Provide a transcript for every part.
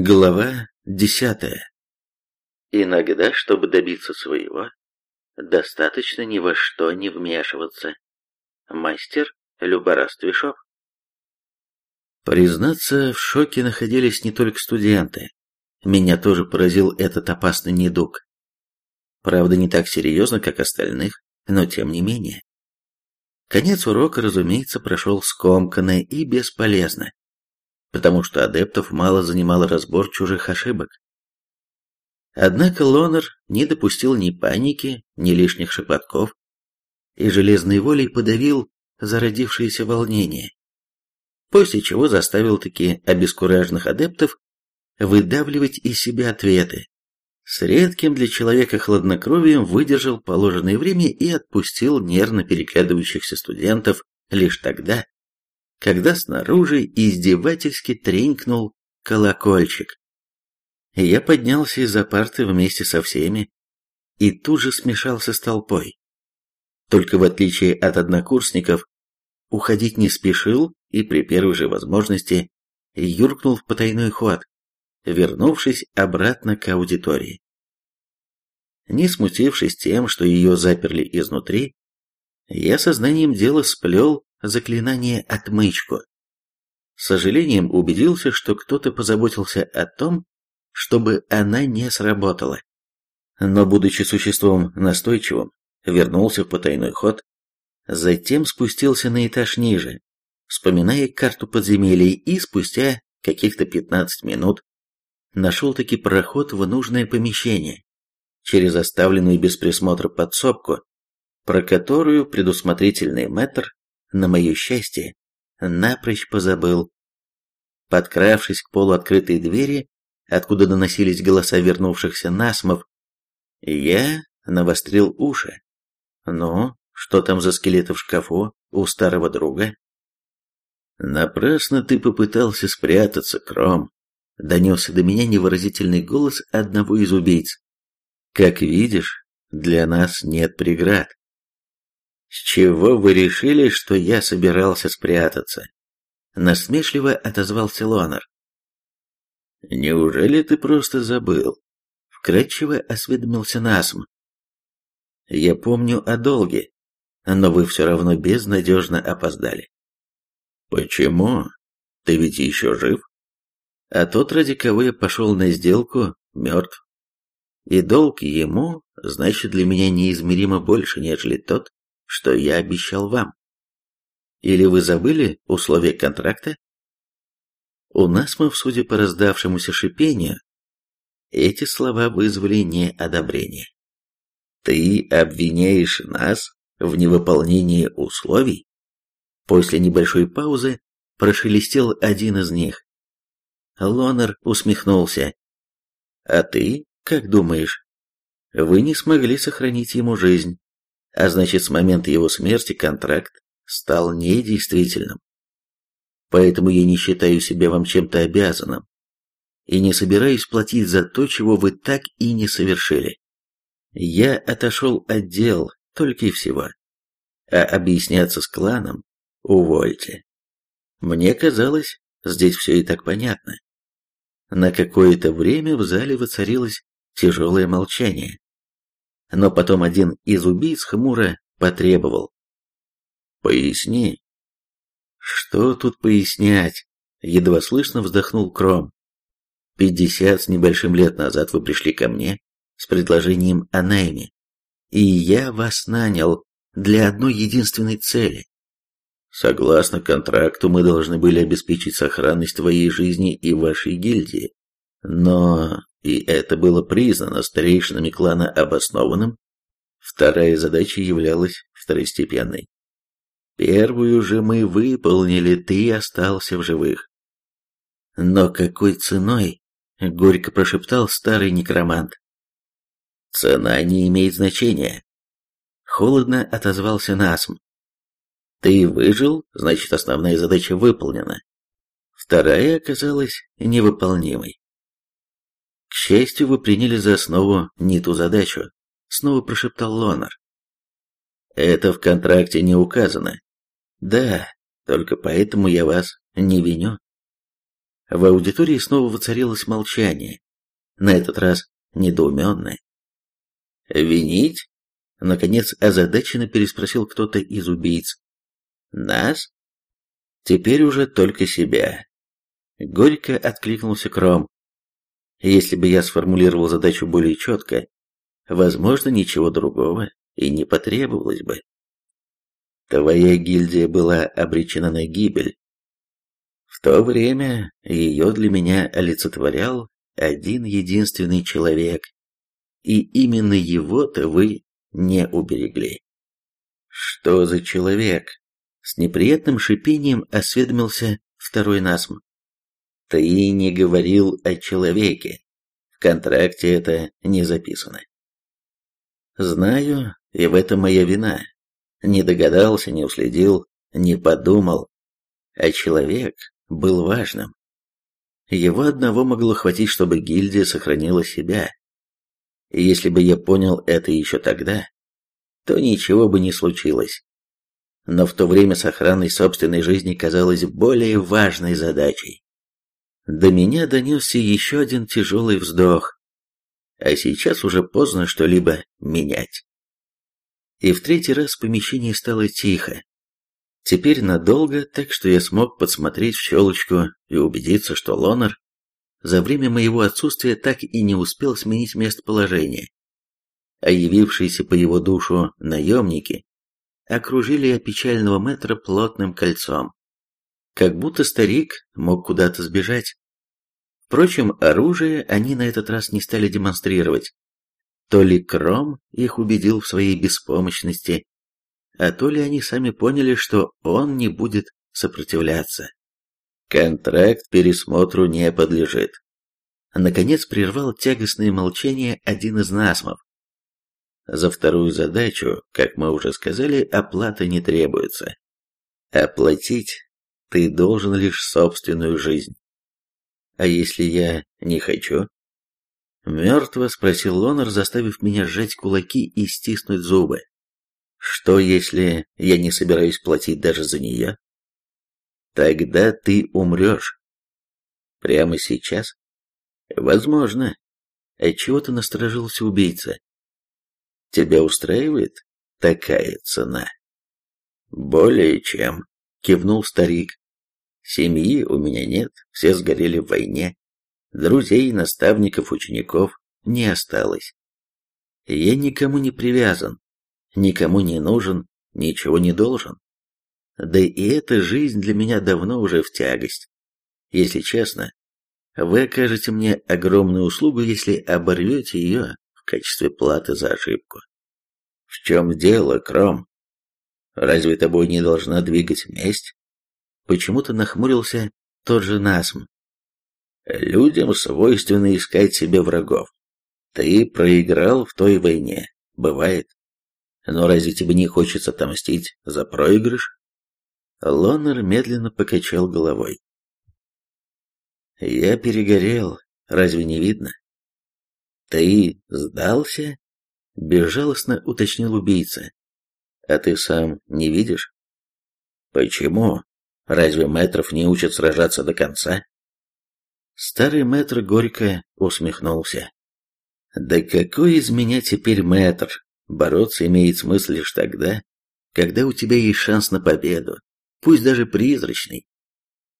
Глава десятая. Иногда, чтобы добиться своего, достаточно ни во что не вмешиваться. Мастер Люборас Твишов. Признаться, в шоке находились не только студенты. Меня тоже поразил этот опасный недуг. Правда, не так серьезно, как остальных, но тем не менее. Конец урока, разумеется, прошел скомканно и бесполезно потому что адептов мало занимал разбор чужих ошибок. Однако Лонер не допустил ни паники, ни лишних шепотков, и железной волей подавил зародившееся волнение, после чего заставил таки обескураженных адептов выдавливать из себя ответы. С редким для человека хладнокровием выдержал положенное время и отпустил нервно переглядывающихся студентов лишь тогда, когда снаружи издевательски тренькнул колокольчик. Я поднялся из-за парты вместе со всеми и тут же смешался с толпой. Только в отличие от однокурсников, уходить не спешил и при первой же возможности юркнул в потайной ход, вернувшись обратно к аудитории. Не смутившись тем, что ее заперли изнутри, я сознанием дела сплел заклинание «Отмычку». С сожалением убедился, что кто-то позаботился о том, чтобы она не сработала. Но, будучи существом настойчивым, вернулся в потайной ход, затем спустился на этаж ниже, вспоминая карту подземелий, и спустя каких-то 15 минут нашел-таки проход в нужное помещение, через оставленную без присмотра подсобку, про которую предусмотрительный мэтр на мое счастье, напрочь позабыл. Подкравшись к полуоткрытой двери, откуда доносились голоса вернувшихся насмов, я навострил уши. Ну, что там за скелеты в шкафу у старого друга? Напрасно ты попытался спрятаться, Кром. Донесся до меня невыразительный голос одного из убийц. Как видишь, для нас нет преград. «С чего вы решили, что я собирался спрятаться?» Насмешливо отозвался Лонар. «Неужели ты просто забыл?» Вкратчиво осведомился Насм. «Я помню о долге, но вы все равно безнадежно опоздали». «Почему? Ты ведь еще жив?» А тот, ради кого я пошел на сделку, мертв. И долг ему, значит, для меня неизмеримо больше, нежели тот, что я обещал вам. Или вы забыли условия контракта? У нас мы, судя по раздавшемуся шипению, эти слова вызвали неодобрение. Ты обвиняешь нас в невыполнении условий? После небольшой паузы прошелестел один из них. Лонер усмехнулся. А ты, как думаешь, вы не смогли сохранить ему жизнь, а значит с момента его смерти контракт стал недействительным. Поэтому я не считаю себя вам чем-то обязанным и не собираюсь платить за то, чего вы так и не совершили. Я отошел от дел только и всего. А объясняться с кланом увольте. Мне казалось, здесь все и так понятно. На какое-то время в зале воцарилось тяжелое молчание но потом один из убийц хмуро потребовал. «Поясни». «Что тут пояснять?» — едва слышно вздохнул Кром. «Пятьдесят с небольшим лет назад вы пришли ко мне с предложением о найме, и я вас нанял для одной единственной цели. Согласно контракту, мы должны были обеспечить сохранность твоей жизни и вашей гильдии. Но и это было признано старейшинами клана обоснованным, вторая задача являлась второстепенной. Первую же мы выполнили, ты остался в живых. Но какой ценой? Горько прошептал старый некромант. Цена не имеет значения. Холодно отозвался Насм. Ты выжил, значит основная задача выполнена. Вторая оказалась невыполнимой. Счастью, вы приняли за основу не ту задачу, снова прошептал Лонар. Это в контракте не указано. Да, только поэтому я вас не виню. В аудитории снова воцарилось молчание, на этот раз недоуменное. «Винить?» — наконец озадаченно переспросил кто-то из убийц. «Нас?» «Теперь уже только себя». Горько откликнулся Кром. Если бы я сформулировал задачу более четко, возможно, ничего другого и не потребовалось бы. Твоя гильдия была обречена на гибель. В то время ее для меня олицетворял один единственный человек, и именно его-то вы не уберегли. Что за человек? С неприятным шипением осведомился второй насм. Ты не говорил о человеке. В контракте это не записано. Знаю, и в этом моя вина. Не догадался, не уследил, не подумал. А человек был важным. Его одного могло хватить, чтобы гильдия сохранила себя. И если бы я понял это еще тогда, то ничего бы не случилось. Но в то время с охраной собственной жизни казалось более важной задачей. До меня донесся еще один тяжелый вздох. А сейчас уже поздно что-либо менять. И в третий раз в помещении стало тихо. Теперь надолго, так что я смог подсмотреть в щелочку и убедиться, что Лонер за время моего отсутствия так и не успел сменить местоположение. А явившиеся по его душу наемники окружили опечального метра плотным кольцом. Как будто старик мог куда-то сбежать. Впрочем, оружие они на этот раз не стали демонстрировать. То ли Кром их убедил в своей беспомощности, а то ли они сами поняли, что он не будет сопротивляться. Контракт пересмотру не подлежит. Наконец прервал тягостное молчание один из насмов. За вторую задачу, как мы уже сказали, оплата не требуется. Оплатить ты должен лишь собственную жизнь. А если я не хочу? Мертво спросил Лонер, заставив меня сжать кулаки и стиснуть зубы. Что, если я не собираюсь платить даже за нее? Тогда ты умрешь. Прямо сейчас? Возможно. Отчего ты насторожился убийца? Тебя устраивает такая цена? Более чем, кивнул старик. Семьи у меня нет, все сгорели в войне. Друзей, наставников, учеников не осталось. Я никому не привязан, никому не нужен, ничего не должен. Да и эта жизнь для меня давно уже в тягость. Если честно, вы окажете мне огромную услугу, если оборвете ее в качестве платы за ошибку. В чем дело, Кром? Разве тобой не должна двигать месть? Почему-то нахмурился тот же Насм. Людям свойственно искать себе врагов. Ты проиграл в той войне, бывает. Но разве тебе не хочется отомстить за проигрыш? Лоннер медленно покачал головой. «Я перегорел, разве не видно?» «Ты сдался?» — безжалостно уточнил убийца. «А ты сам не видишь?» «Почему? Разве мэтров не учат сражаться до конца?» Старый мэтр горько усмехнулся. «Да какой из меня теперь мэтр? Бороться имеет смысл лишь тогда, когда у тебя есть шанс на победу пусть даже призрачный.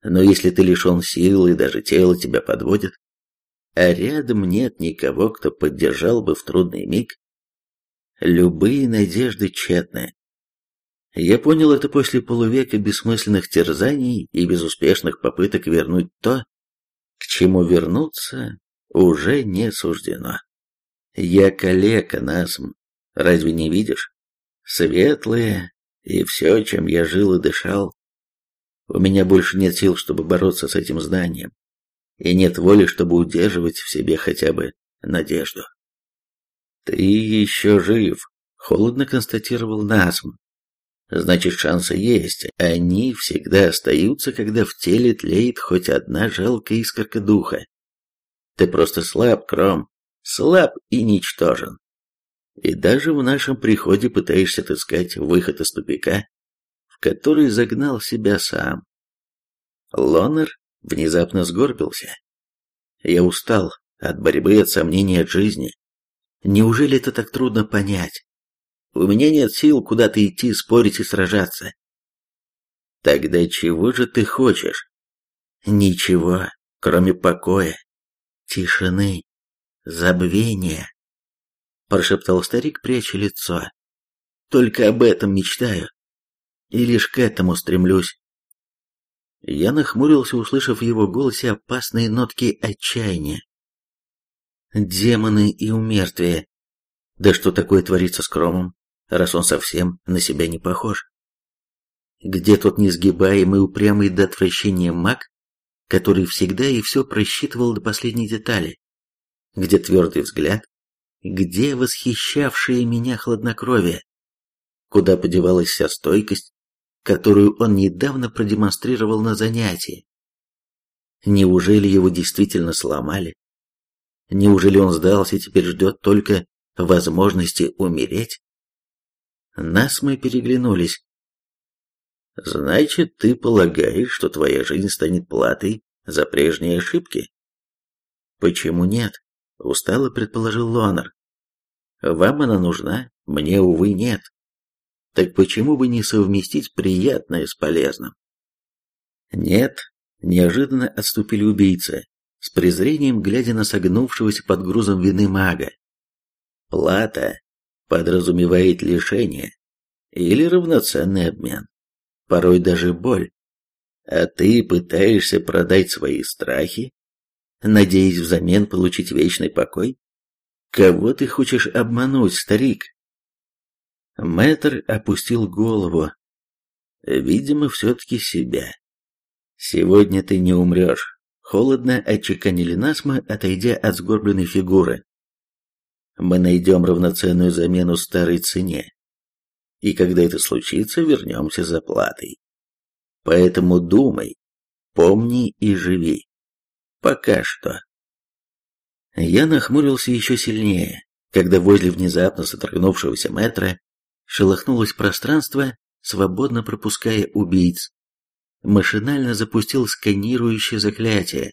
Но если ты лишен силы и даже тело тебя подводит, а рядом нет никого, кто поддержал бы в трудный миг, любые надежды тщетны. Я понял это после полувека бессмысленных терзаний и безуспешных попыток вернуть то, к чему вернуться уже не суждено. Я калека, Насм, разве не видишь? Светлые, и все, чем я жил и дышал. У меня больше нет сил, чтобы бороться с этим зданием, и нет воли, чтобы удерживать в себе хотя бы надежду. «Ты еще жив», — холодно констатировал Насм. «Значит, шансы есть, они всегда остаются, когда в теле тлеет хоть одна жалкая искорка духа. Ты просто слаб, Кром, слаб и ничтожен и даже в нашем приходе пытаешься отыскать выход из тупика, в который загнал себя сам. Лонер внезапно сгорбился. Я устал от борьбы, от сомнений, от жизни. Неужели это так трудно понять? У меня нет сил куда-то идти, спорить и сражаться. Тогда чего же ты хочешь? Ничего, кроме покоя, тишины, забвения, прошептал старик, пряча лицо. Только об этом мечтаю, и лишь к этому стремлюсь. Я нахмурился, услышав в его голосе опасные нотки отчаяния. Демоны и умертвие. Да что такое творится с Кромом, раз он совсем на себя не похож? Где тот несгибаемый, упрямый до отвращения маг, который всегда и все просчитывал до последней детали? Где твердый взгляд? Где восхищавшее меня хладнокровие? Куда подевалась вся стойкость, которую он недавно продемонстрировал на занятии? Неужели его действительно сломали? Неужели он сдался и теперь ждет только возможности умереть? Нас мы переглянулись. Значит, ты полагаешь, что твоя жизнь станет платой за прежние ошибки? Почему нет? Устало предположил Лонер. Вам она нужна, мне, увы, нет. Так почему бы не совместить приятное с полезным? Нет, неожиданно отступили убийцы, с презрением глядя на согнувшегося под грузом вины мага. Плата подразумевает лишение или равноценный обмен, порой даже боль. А ты пытаешься продать свои страхи, надеясь взамен получить вечный покой? Кого ты хочешь обмануть, старик? Мэтр опустил голову. Видимо, все-таки себя. Сегодня ты не умрешь. Холодно отчеканили нас мы, отойдя от сгорбленной фигуры. Мы найдем равноценную замену старой цене. И когда это случится, вернемся за платой. Поэтому думай, помни и живи. Пока что. Я нахмурился еще сильнее, когда возле внезапно сотряхнувшегося метра шелохнулось пространство, свободно пропуская убийц. Машинально запустил сканирующее заклятие,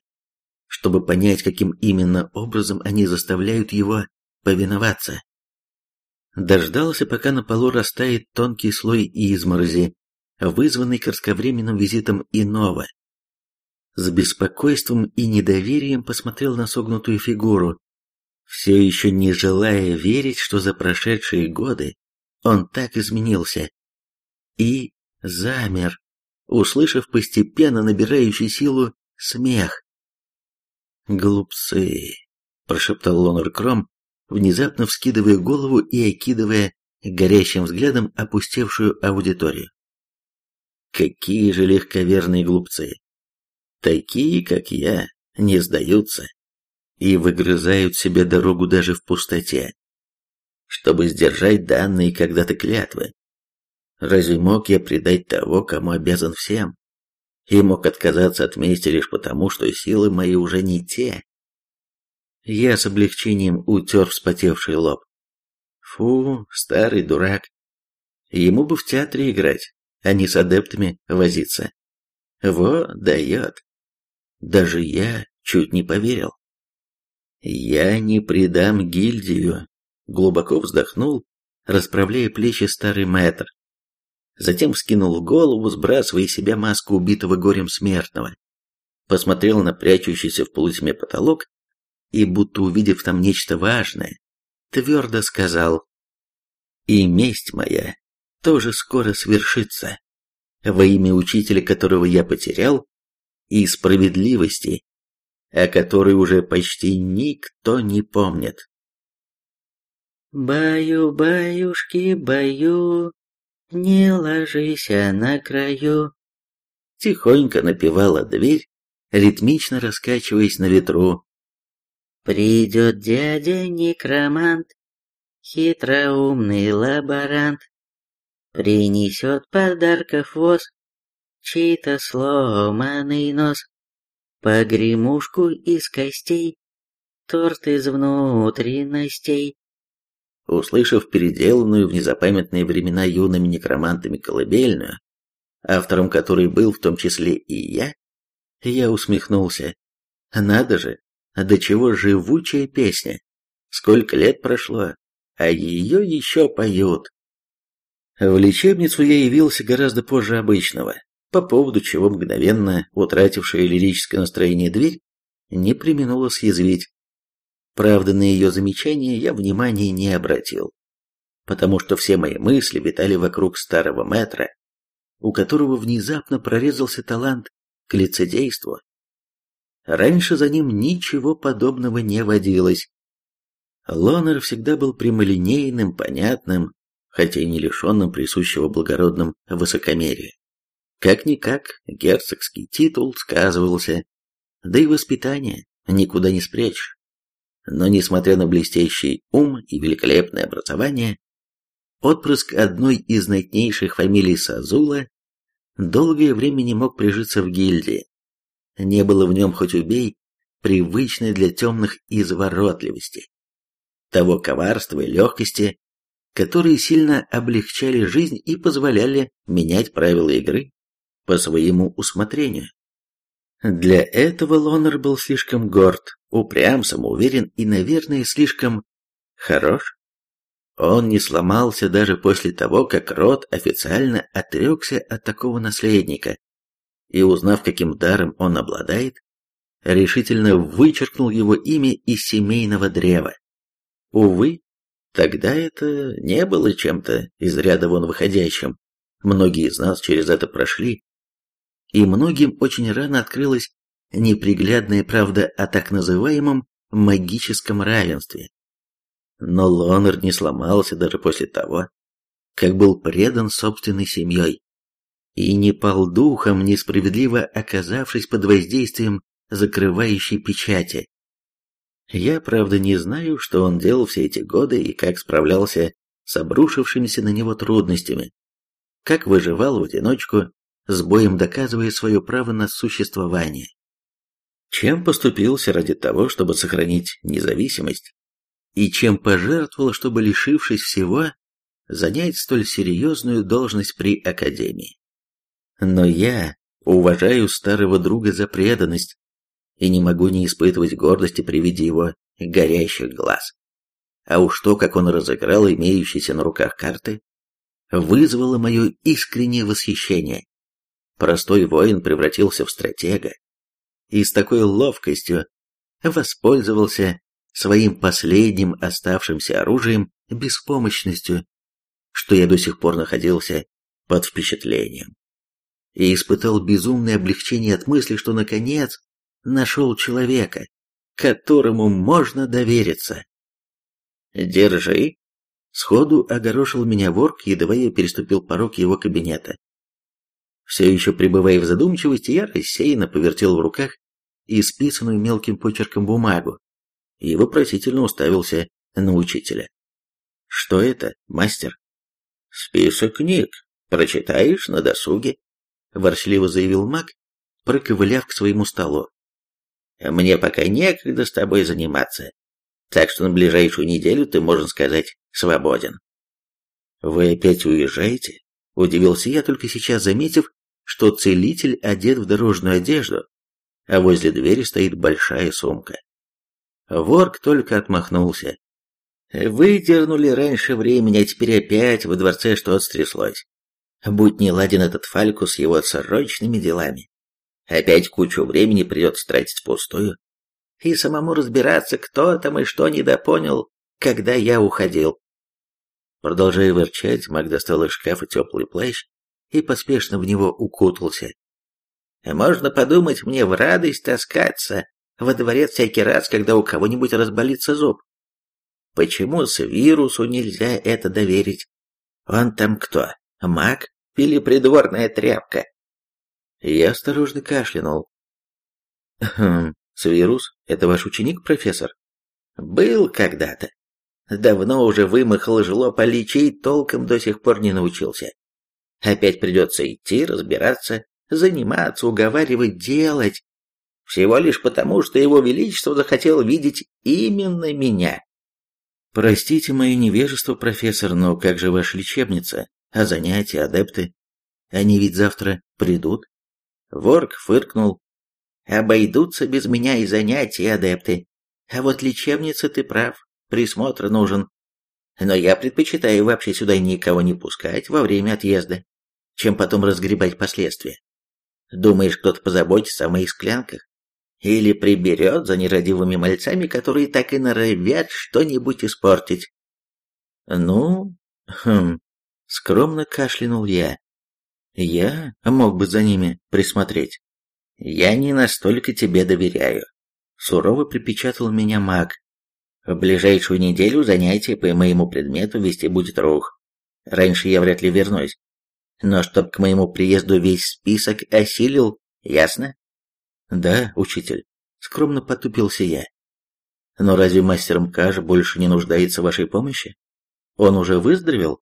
чтобы понять, каким именно образом они заставляют его повиноваться. Дождался, пока на полу растает тонкий слой изморози, вызванный кратковременным визитом иного, с беспокойством и недоверием посмотрел на согнутую фигуру, все еще не желая верить, что за прошедшие годы он так изменился. И замер, услышав постепенно набирающий силу смех. «Глупцы!» – прошептал Лонер Кром, внезапно вскидывая голову и окидывая горящим взглядом опустевшую аудиторию. «Какие же легковерные глупцы! Такие, как я, не сдаются и выгрызают себе дорогу даже в пустоте, чтобы сдержать данные когда-то клятвы. Разве мог я предать того, кому обязан всем? И мог отказаться от мести лишь потому, что силы мои уже не те. Я с облегчением утер вспотевший лоб. Фу, старый дурак. Ему бы в театре играть, а не с адептами возиться. Во, дает. Даже я чуть не поверил. «Я не предам гильдию», — глубоко вздохнул, расправляя плечи старый мэтр. Затем вскинул голову, сбрасывая из себя маску убитого горем смертного. Посмотрел на прячущийся в полутьме потолок и, будто увидев там нечто важное, твердо сказал «И месть моя тоже скоро свершится. Во имя учителя, которого я потерял, и справедливости, о которой уже почти никто не помнит. «Баю-баюшки, баю, не ложись на краю», тихонько напевала дверь, ритмично раскачиваясь на ветру. «Придет дядя-некромант, хитроумный лаборант, принесет подарков воз, чей-то сломанный нос, погремушку из костей, торт из внутренностей. Услышав переделанную в незапамятные времена юными некромантами колыбельную, автором которой был в том числе и я, Я усмехнулся. Надо же, до чего живучая песня. Сколько лет прошло, а ее еще поют. В лечебницу я явился гораздо позже обычного, по поводу чего мгновенно утратившая лирическое настроение дверь не применула съязвить. Правда, на ее замечание я внимания не обратил, потому что все мои мысли витали вокруг старого метра, у которого внезапно прорезался талант к лицедейству. Раньше за ним ничего подобного не водилось. Лонер всегда был прямолинейным, понятным, хотя и не лишенным присущего благородным высокомерия. Как-никак, герцогский титул сказывался, да и воспитание никуда не спрячешь. Но несмотря на блестящий ум и великолепное образование, отпрыск одной из знатнейших фамилий Сазула долгое время не мог прижиться в гильдии. Не было в нем хоть убей, привычной для темных изворотливости, того коварства и легкости, которые сильно облегчали жизнь и позволяли менять правила игры по своему усмотрению. Для этого Лонер был слишком горд, упрям, самоуверен и, наверное, слишком хорош. Он не сломался даже после того, как род официально отрекся от такого наследника, и, узнав, каким даром он обладает, решительно вычеркнул его имя из семейного древа. Увы, тогда это не было чем-то из ряда вон выходящим. Многие из нас через это прошли, и многим очень рано открылась неприглядная правда о так называемом магическом равенстве. Но Лонер не сломался даже после того, как был предан собственной семьей, и не пал духом, несправедливо оказавшись под воздействием закрывающей печати. Я, правда, не знаю, что он делал все эти годы и как справлялся с обрушившимися на него трудностями, как выживал в одиночку с боем доказывая свое право на существование. Чем поступился ради того, чтобы сохранить независимость, и чем пожертвовал, чтобы, лишившись всего, занять столь серьезную должность при Академии. Но я уважаю старого друга за преданность и не могу не испытывать гордости при виде его горящих глаз. А уж то, как он разыграл имеющиеся на руках карты, вызвало мое искреннее восхищение. Простой воин превратился в стратега и с такой ловкостью воспользовался своим последним оставшимся оружием беспомощностью, что я до сих пор находился под впечатлением. И испытал безумное облегчение от мысли, что наконец нашел человека, которому можно довериться. «Держи!» Сходу огорошил меня ворк, едва я переступил порог его кабинета. Все еще пребывая в задумчивости, я рассеянно повертел в руках исписанную мелким почерком бумагу и вопросительно уставился на учителя. «Что это, мастер?» «Список книг. Прочитаешь на досуге», — ворчливо заявил маг, проковыляв к своему столу. «Мне пока некогда с тобой заниматься, так что на ближайшую неделю ты, можно сказать, свободен». «Вы опять уезжаете?» — удивился я, только сейчас заметив, что целитель одет в дорожную одежду, а возле двери стоит большая сумка. Ворк только отмахнулся. Выдернули раньше времени, а теперь опять во дворце что-то стряслось. Будь не ладен этот Фальку с его срочными делами. Опять кучу времени придется тратить пустую. И самому разбираться, кто там и что недопонял, когда я уходил. Продолжая ворчать, Маг достал из шкафа теплый плащ и поспешно в него укутался. Можно подумать, мне в радость таскаться во дворец всякий раз, когда у кого-нибудь разболится зуб. Почему с вирусу нельзя это доверить? Он там кто, маг или придворная тряпка? Я осторожно кашлянул. Хм, Свирус, это ваш ученик, профессор? Был когда-то. Давно уже вымахал жлоб, а лечить толком до сих пор не научился. Опять придется идти, разбираться, заниматься, уговаривать, делать. Всего лишь потому, что его величество захотел видеть именно меня. Простите мое невежество, профессор, но как же ваша лечебница? А занятия, адепты? Они ведь завтра придут? Ворк фыркнул. Обойдутся без меня и занятия, адепты. А вот лечебница ты прав, присмотр нужен. Но я предпочитаю вообще сюда никого не пускать во время отъезда, чем потом разгребать последствия. Думаешь, кто-то позаботится о моих склянках? Или приберет за нерадивыми мальцами, которые так и норовят что-нибудь испортить? Ну, хм, скромно кашлянул я. Я мог бы за ними присмотреть. Я не настолько тебе доверяю. Сурово припечатал меня маг. В ближайшую неделю занятие по моему предмету вести будет Рух. Раньше я вряд ли вернусь. Но чтоб к моему приезду весь список осилил, ясно? Да, учитель, скромно потупился я. Но разве мастер Мкаш больше не нуждается в вашей помощи? Он уже выздоровел?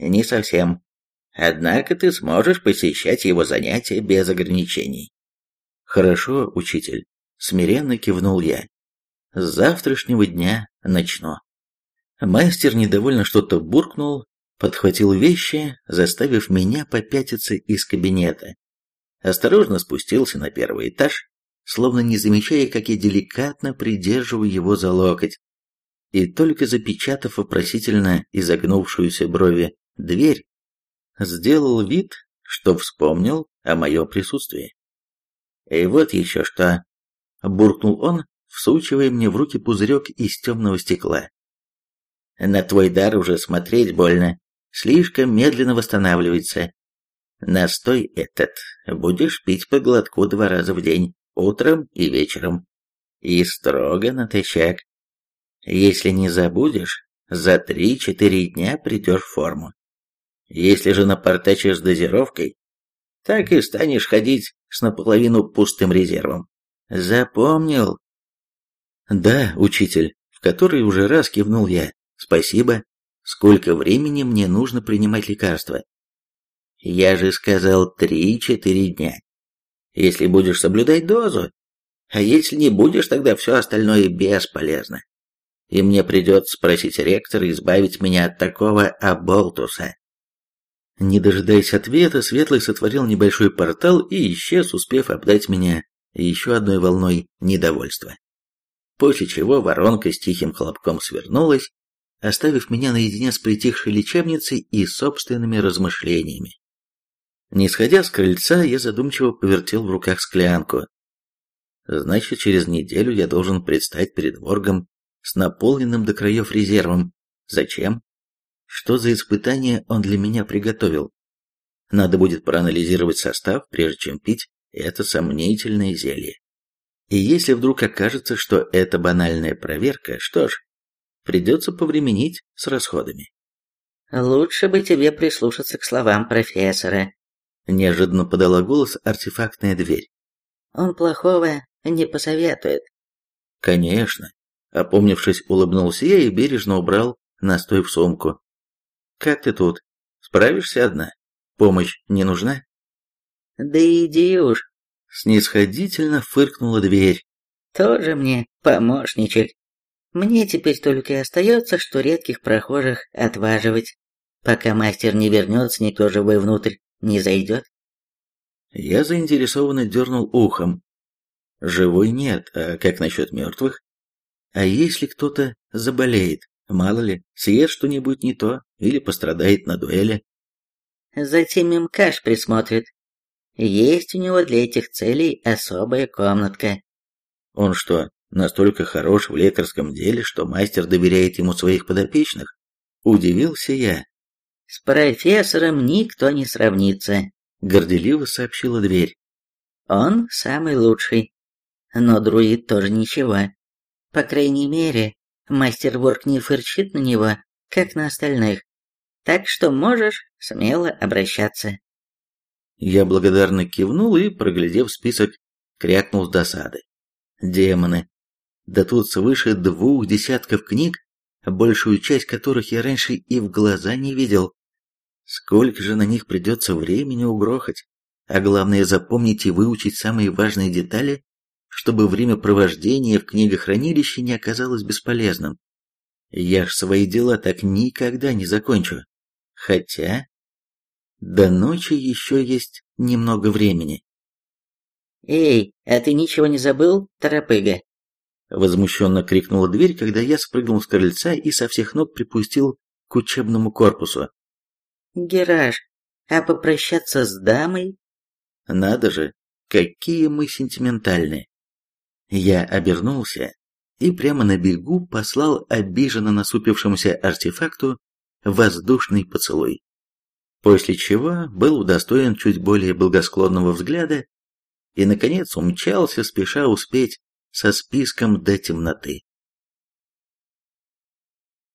Не совсем. Однако ты сможешь посещать его занятия без ограничений. Хорошо, учитель, смиренно кивнул я. С завтрашнего дня начну. Мастер недовольно что-то буркнул, подхватил вещи, заставив меня попятиться из кабинета. Осторожно спустился на первый этаж, словно не замечая, как я деликатно придерживаю его за локоть, и только запечатав вопросительно изогнувшуюся брови дверь, сделал вид, что вспомнил о моем присутствии. «И вот еще что!» — буркнул он, всучивая мне в руки пузырек из темного стекла. «На твой дар уже смотреть больно, слишком медленно восстанавливается. Настой этот будешь пить по глотку два раза в день, утром и вечером. И строго натощак. Если не забудешь, за три-четыре дня придешь в форму. Если же напортачишь с дозировкой, так и станешь ходить с наполовину пустым резервом. Запомнил? Да, учитель, в который уже раз кивнул я. Спасибо. Сколько времени мне нужно принимать лекарства? Я же сказал три-четыре дня. Если будешь соблюдать дозу, а если не будешь, тогда все остальное бесполезно. И мне придется спросить ректора избавить меня от такого оболтуса. Не дожидаясь ответа, Светлый сотворил небольшой портал и исчез, успев обдать меня еще одной волной недовольства. После чего воронка с тихим хлопком свернулась, оставив меня наедине с притихшей лечебницей и собственными размышлениями. Не сходя с крыльца, я задумчиво повертел в руках склянку. Значит, через неделю я должен предстать перед Воргом с наполненным до краев резервом. Зачем? Что за испытание он для меня приготовил? Надо будет проанализировать состав, прежде чем пить это сомнительное зелье. И если вдруг окажется, что это банальная проверка, что ж, придется повременить с расходами. «Лучше бы тебе прислушаться к словам профессора», Неожиданно подала голос артефактная дверь. Он плохого не посоветует. Конечно. Опомнившись, улыбнулся я и бережно убрал настой в сумку. Как ты тут? Справишься одна? Помощь не нужна? Да иди уж. Снисходительно фыркнула дверь. Тоже мне помощничек. Мне теперь только и остается, что редких прохожих отваживать. Пока мастер не вернется, никто живой внутрь не зайдет? Я заинтересованно дернул ухом. Живой нет, а как насчет мертвых? А если кто-то заболеет, мало ли, съест что-нибудь не то или пострадает на дуэли? Затем Имкаш присмотрит. Есть у него для этих целей особая комнатка. Он что, настолько хорош в лекарском деле, что мастер доверяет ему своих подопечных? Удивился я. «С профессором никто не сравнится», — горделиво сообщила дверь. «Он самый лучший. Но друид тоже ничего. По крайней мере, мастер Ворк не фырчит на него, как на остальных. Так что можешь смело обращаться». Я благодарно кивнул и, проглядев список, крякнул с досады. Демоны. Да тут свыше двух десятков книг, большую часть которых я раньше и в глаза не видел. Сколько же на них придется времени угрохать, а главное запомнить и выучить самые важные детали, чтобы время провождения в книгохранилище не оказалось бесполезным. Я ж свои дела так никогда не закончу. Хотя... До ночи еще есть немного времени. «Эй, а ты ничего не забыл, торопыга?» Возмущенно крикнула дверь, когда я спрыгнул с крыльца и со всех ног припустил к учебному корпусу. «Гераж, а попрощаться с дамой?» «Надо же, какие мы сентиментальные!» Я обернулся и прямо на бегу послал обиженно насупившемуся артефакту воздушный поцелуй. После чего был удостоен чуть более благосклонного взгляда и, наконец, умчался, спеша успеть со списком до темноты.